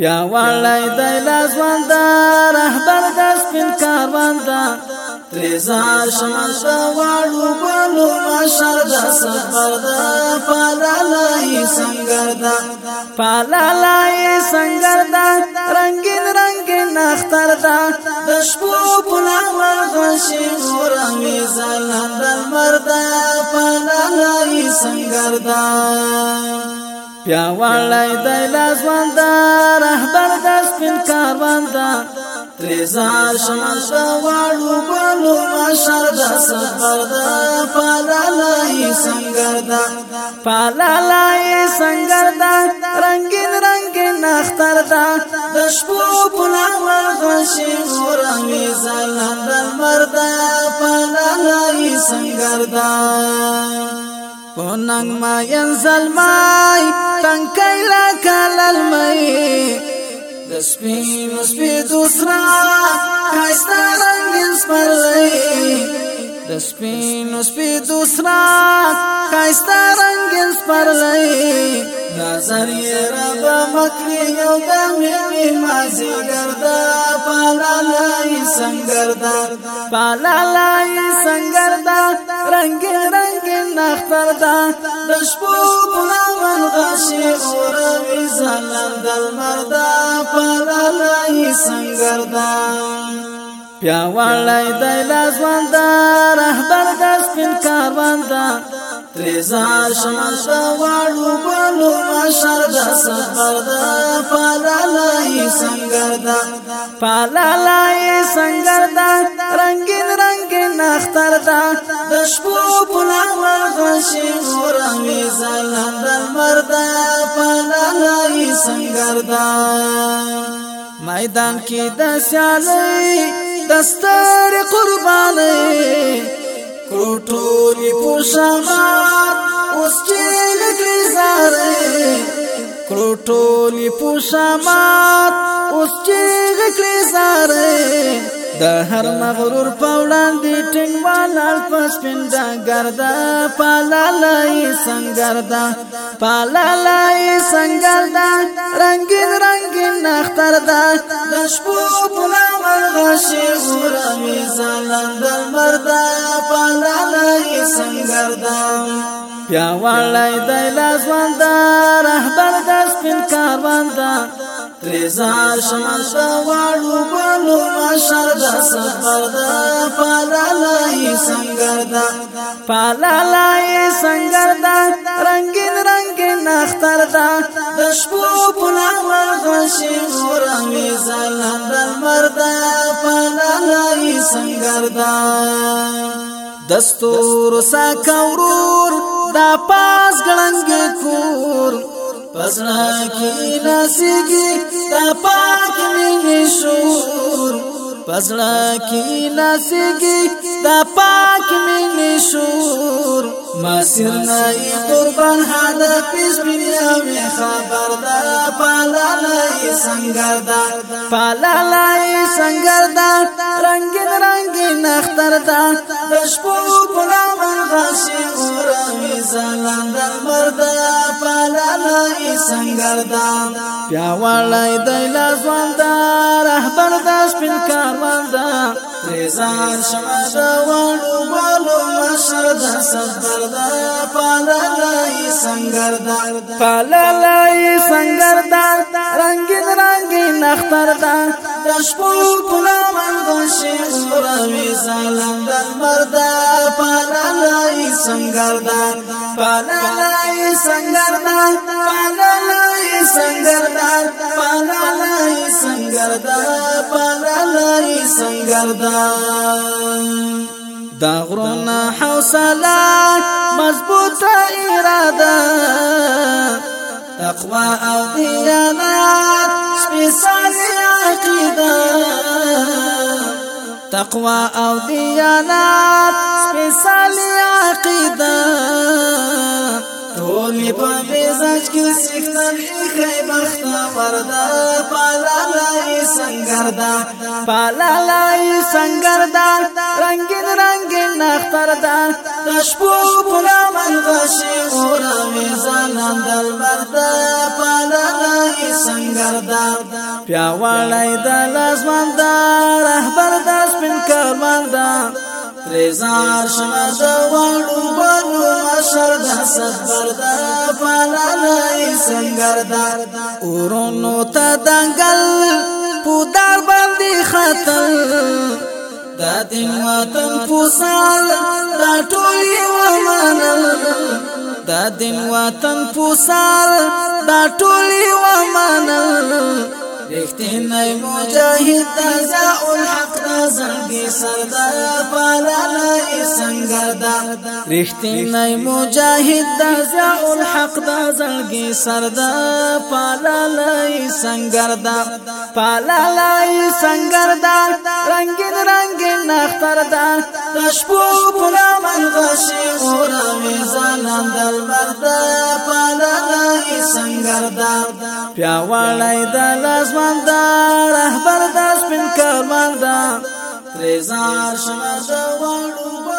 پیاوړی د لاس وندا رهبر د سپین کارواندا تریزار شمن شواړو بلو مشر د سفر د پالالای سنگر دا پالالای سنگر دا رنگین رنگین اختر دا د شپو پلان ورغشي ورمې زلند مردا پالالای سنگر دا پیاوړی دی لاس وندا رهبر د سپین کارواندا تریزار شمس واړو بلو مشر د سفر د پالالای سنگر دا پالالای سنگر دا رنگین رنگین اختر دا د شپو بلغور غشي غورمې زلند مردا پالالای سنگر دا پوننګ ما ين زلمای تنکای لا کلل مې د سپین سپین دوسرا خاستا رنگین سپرلې د سپین سپین دوسرا خاستا رنگین سپرلې نظر یې رب مکری یو د مې مازی ګردا پالالای سنگردا پالالای سنگردا رنگ رنگ نختردا د شپو بلاون غشي اور وزلم دل مردا پالالای سنگردا پیاوړی دای لاس واندا رهبر د سپین کاروان دا تریزا شمس واړو بلو مشر د سفر د پالالای سنگر د پالالای سنگر د رنگین رنگین اختر د د شپو پلان ورغشي غورمې زلند مرد پالالای سنگر د میدان کې د سیالي دستر قرباني ټولې پوشمار اوس چې لګري زارې ټولې پوشمار اوس چې لګري زارې د هر مغرور په وړاندې ټینګ والال پس پیندا ګردا پالالای سنگردا پالالای سنگردا رنگین رنگین نختردا د شپو بلاور غشي ورامي زلند مردا پالالای سنگردا پیاوړی دای لاس واندا رهبر د سپین کاروان دا رضا شمس واړو بلو مشر د سفر د پالالای سنگر دا پالالای سنگر دا رنگین رنگین اختر دا د شپو پلان ورغشي غورمې زلند مردا پالالای سنگر دا دستور سا کورور دا پاس ګلنګ کور پسرا کی ناسیگی تا پاک مینی شور پسرا کی ناسیگی تا پاک مینی شور مسیر نئی قربان حدا پیس بینیا می خبر دا پالا لئی سنگر دا پالا لئی سنگر دا رنگین رنگین اختر دا دشپو پلا من غاشی اورا می زلندر مردا پیاوړی سنگر دا پیاوړی دی لا ځوان دا رهبر دا سپین کاروان دا ریزان شمع دا وړو بالو مشر دا سفر دا پاللای سنگر دا پاللای سنگر دا رنگین رنگین اختر دا دشپو کلا من گوشی اوروی سالم دا مردا پاللای سنگر دا پالای سنگردار پالای سنگردار پالای سنگردار پالای سنگردار دا غرونا حوصله مضبوطه اراده تقوا او دیانت سپیڅلې عقیده تقوا او دیانت سپیڅلې عقیده ولی په مزاج کې سکتن خی بختا پردا پالا لای سنگردا پالا لای سنگردا رنگین رنگین نختردان تشبو پلا من غشی اورا میزانان دلبردا پالا لای سنگردا پیاوړی دلا ریزار شنا د وړو بنو مشر د سفر د پالای سنگر د اورونو ته دنګل پودار باندې خطر د دین وطن پوسال د ټول ومنل د دین وطن پوسال د ټول ومنل رښتینی مجاهد تازه الحق دا زنګي سردار پالاله سنگر دا رښتینی مجاهد تازه الحق دا زنګي سردار پالاله سنگر دا پالاله سنگر دا رنگین رنگین اختر دا رشبو پلا من غشي اورا می زانم دل بردا سردار پیاوړی د لاسوان دا رهبر د سپین کمان دا تریزار شمر د وړو